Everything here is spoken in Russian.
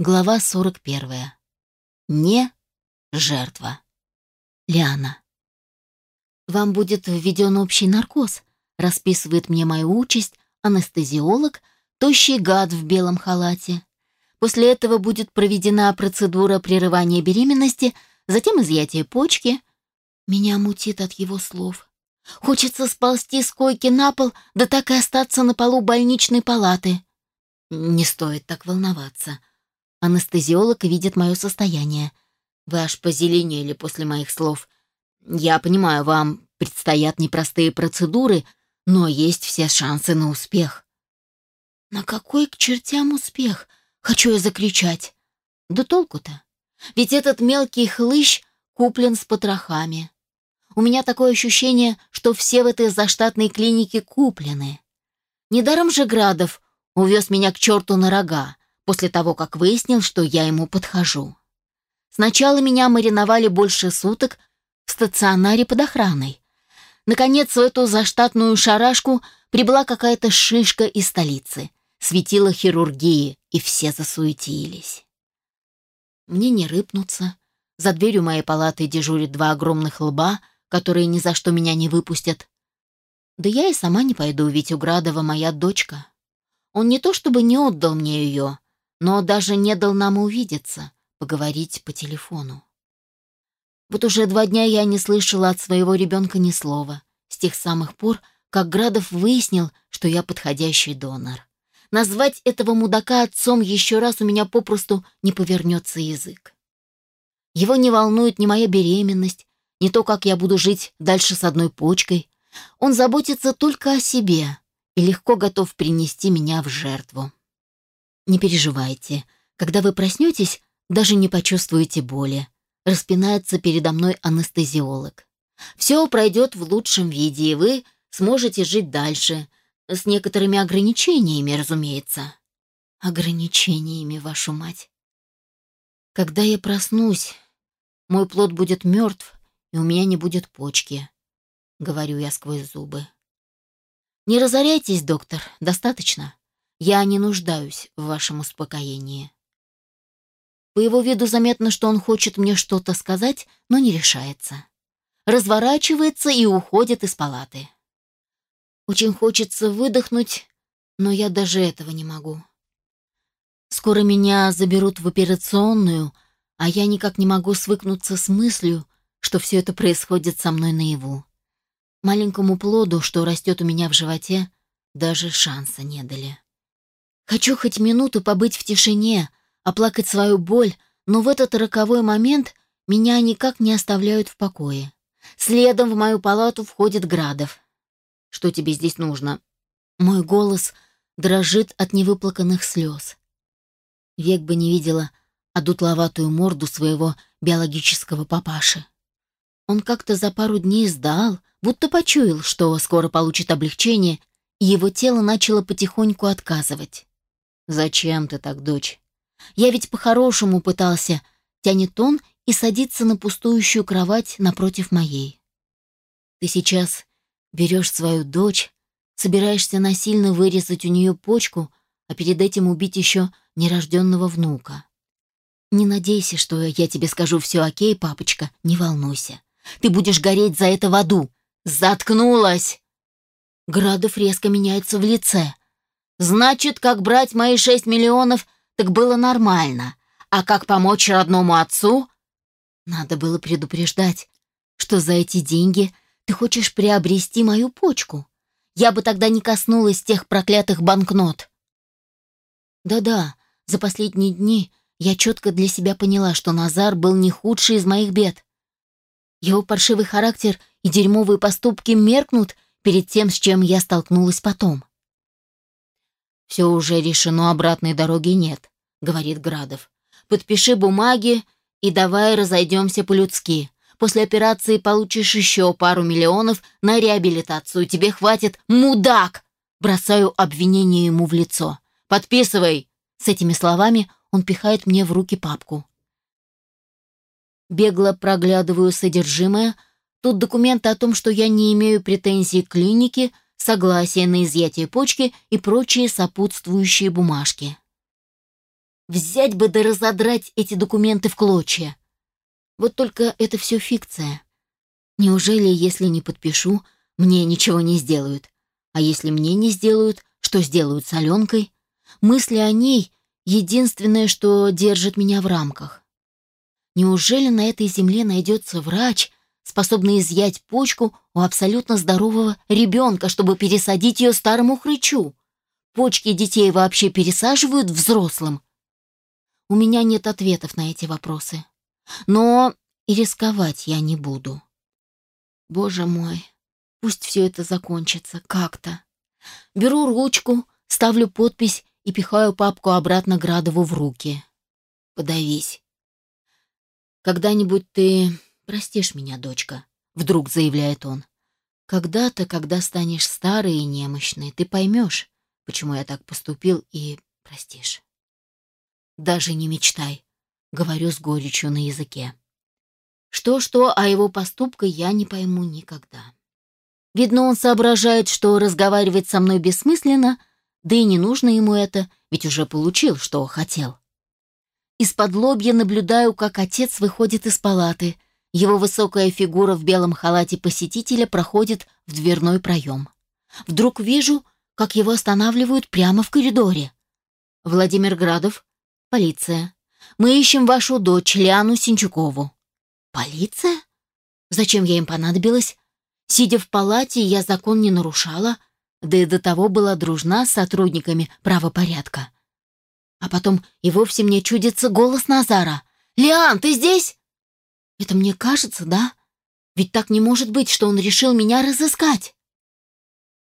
Глава 41. Не жертва. Лиана. Вам будет введен общий наркоз, расписывает мне мою участь анестезиолог, тощий гад в белом халате. После этого будет проведена процедура прерывания беременности, затем изъятие почки. Меня мутит от его слов. Хочется сползти с койки на пол, да так и остаться на полу больничной палаты. Не стоит так волноваться. Анестезиолог видит мое состояние. Вы аж позеленели после моих слов. Я понимаю, вам предстоят непростые процедуры, но есть все шансы на успех. На какой к чертям успех? Хочу я закричать. Да толку-то? Ведь этот мелкий хлыщ куплен с потрохами. У меня такое ощущение, что все в этой заштатной клинике куплены. Недаром же Градов увез меня к черту на рога после того, как выяснил, что я ему подхожу. Сначала меня мариновали больше суток в стационаре под охраной. Наконец, в эту заштатную шарашку прибыла какая-то шишка из столицы. Светила хирургии, и все засуетились. Мне не рыпнуться. За дверью моей палаты дежурят два огромных лба, которые ни за что меня не выпустят. Да я и сама не пойду, ведь у Градова моя дочка. Он не то чтобы не отдал мне ее, но даже не дал нам увидеться, поговорить по телефону. Вот уже два дня я не слышала от своего ребенка ни слова, с тех самых пор, как Градов выяснил, что я подходящий донор. Назвать этого мудака отцом еще раз у меня попросту не повернется язык. Его не волнует ни моя беременность, ни то, как я буду жить дальше с одной почкой. Он заботится только о себе и легко готов принести меня в жертву. Не переживайте. Когда вы проснетесь, даже не почувствуете боли. Распинается передо мной анестезиолог. Все пройдет в лучшем виде, и вы сможете жить дальше. С некоторыми ограничениями, разумеется. Ограничениями, вашу мать. Когда я проснусь, мой плод будет мертв, и у меня не будет почки. Говорю я сквозь зубы. Не разоряйтесь, доктор, достаточно. Я не нуждаюсь в вашем успокоении. По его виду заметно, что он хочет мне что-то сказать, но не решается. Разворачивается и уходит из палаты. Очень хочется выдохнуть, но я даже этого не могу. Скоро меня заберут в операционную, а я никак не могу свыкнуться с мыслью, что все это происходит со мной наяву. Маленькому плоду, что растет у меня в животе, даже шанса не дали. Хочу хоть минуту побыть в тишине, оплакать свою боль, но в этот роковой момент меня никак не оставляют в покое. Следом в мою палату входит Градов. «Что тебе здесь нужно?» Мой голос дрожит от невыплаканных слез. Век бы не видела одутловатую морду своего биологического папаши. Он как-то за пару дней сдал, будто почуял, что скоро получит облегчение, и его тело начало потихоньку отказывать. «Зачем ты так, дочь? Я ведь по-хорошему пытался», — тянет он и садится на пустующую кровать напротив моей. «Ты сейчас берешь свою дочь, собираешься насильно вырезать у нее почку, а перед этим убить еще нерожденного внука. Не надейся, что я тебе скажу все окей, папочка, не волнуйся. Ты будешь гореть за это в аду. Заткнулась!» Градов резко меняется в лице. Значит, как брать мои шесть миллионов, так было нормально. А как помочь родному отцу? Надо было предупреждать, что за эти деньги ты хочешь приобрести мою почку. Я бы тогда не коснулась тех проклятых банкнот. Да-да, за последние дни я четко для себя поняла, что Назар был не худший из моих бед. Его паршивый характер и дерьмовые поступки меркнут перед тем, с чем я столкнулась потом. «Все уже решено, обратной дороги нет», — говорит Градов. «Подпиши бумаги и давай разойдемся по-людски. После операции получишь еще пару миллионов на реабилитацию. Тебе хватит, мудак!» Бросаю обвинение ему в лицо. «Подписывай!» С этими словами он пихает мне в руки папку. Бегло проглядываю содержимое. Тут документы о том, что я не имею претензий к клинике, согласие на изъятие почки и прочие сопутствующие бумажки. Взять бы да разодрать эти документы в клочья. Вот только это все фикция. Неужели, если не подпишу, мне ничего не сделают? А если мне не сделают, что сделают с Аленкой? Мысли о ней — единственное, что держит меня в рамках. Неужели на этой земле найдется врач, способный изъять почку у абсолютно здорового ребенка, чтобы пересадить ее старому хрычу? Почки детей вообще пересаживают взрослым? У меня нет ответов на эти вопросы. Но и рисковать я не буду. Боже мой, пусть все это закончится как-то. Беру ручку, ставлю подпись и пихаю папку обратно Градову в руки. Подавись. Когда-нибудь ты простишь меня, дочка, вдруг заявляет он. Когда-то, когда станешь старой и немощной, ты поймешь, почему я так поступил, и простишь. Даже не мечтай, говорю с горечью на языке. Что-что, а его поступка я не пойму никогда. Видно, он соображает, что разговаривать со мной бессмысленно, да и не нужно ему это, ведь уже получил, что хотел. Из-под лобья наблюдаю, как отец выходит из палаты. Его высокая фигура в белом халате посетителя проходит в дверной проем. Вдруг вижу, как его останавливают прямо в коридоре. Владимир Градов, Полиция. Мы ищем вашу дочь, Лиану Синчукову. Полиция? Зачем я им понадобилась? Сидя в палате, я закон не нарушала, да и до того была дружна с сотрудниками правопорядка. А потом и вовсе мне чудится голос Назара. «Лиан, ты здесь?» Это мне кажется, да? Ведь так не может быть, что он решил меня разыскать.